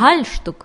гальштук.